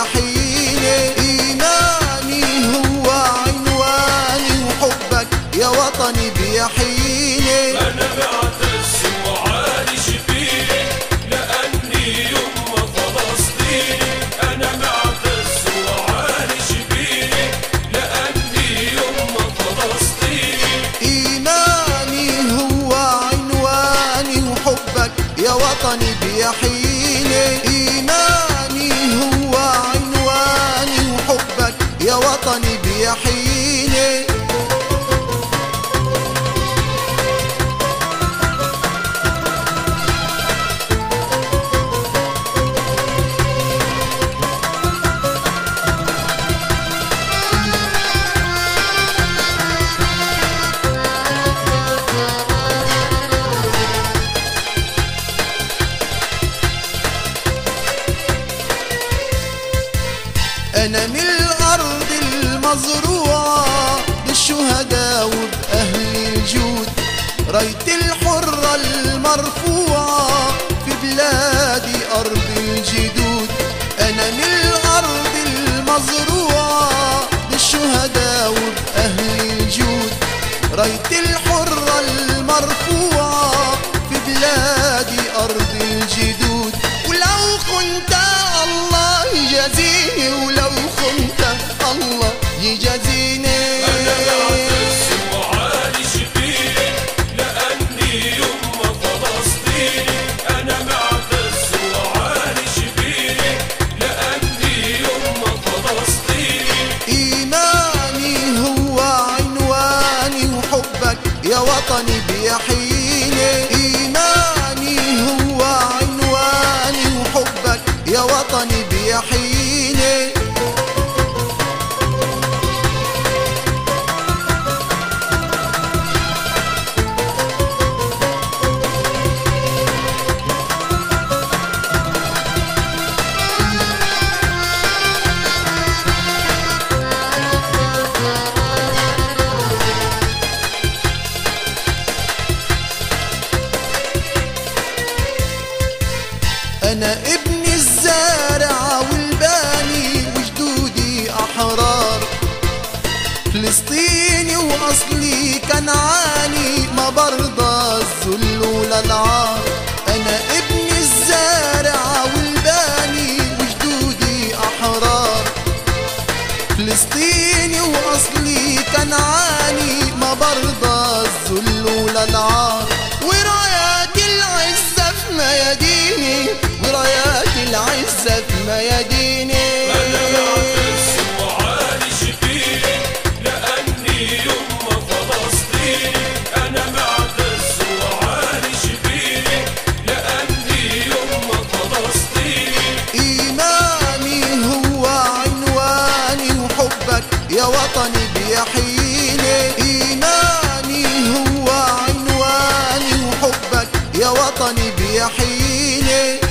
تحييني إيماني هو عنواني وحبك يا وطني بيحييني أنا بعتز وعايش بيه لأني يما فلسطيني. أنا بعتز وعايش بيه لأني يما فلسطيني. الأرض المزروعة بالشهداء وبأهل الجود. راية الحرة المرفوعة في بلادي أرض الجدود. أنا من الأرض المزروعة بالشهداء وبأهل الجود. راية وطني بيحييني إيماني هو عنواني وحبك يا وطني بيحييني أنا ابن الزارع والباني وجدودي أحرار. فلسطيني وأصلي كنعاني ما برضى الذل ولا العار ما يا ديني. أنا معتز وعايش فيني لأني يما فلسطيني إيماني هو عنواني وحبك يا وطني بيحييني.